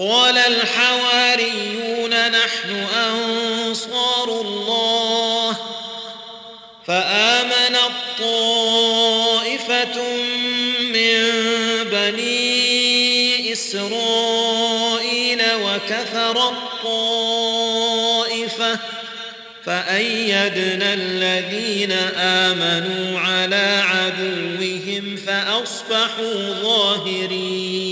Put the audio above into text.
قال الحواريون نحن أنصار الله. فآمن الطائفة من بني إسرائيل وكفر الطائفة. فأيدنا الذين آمنوا على عدوهم فأصبحوا ظاهرين.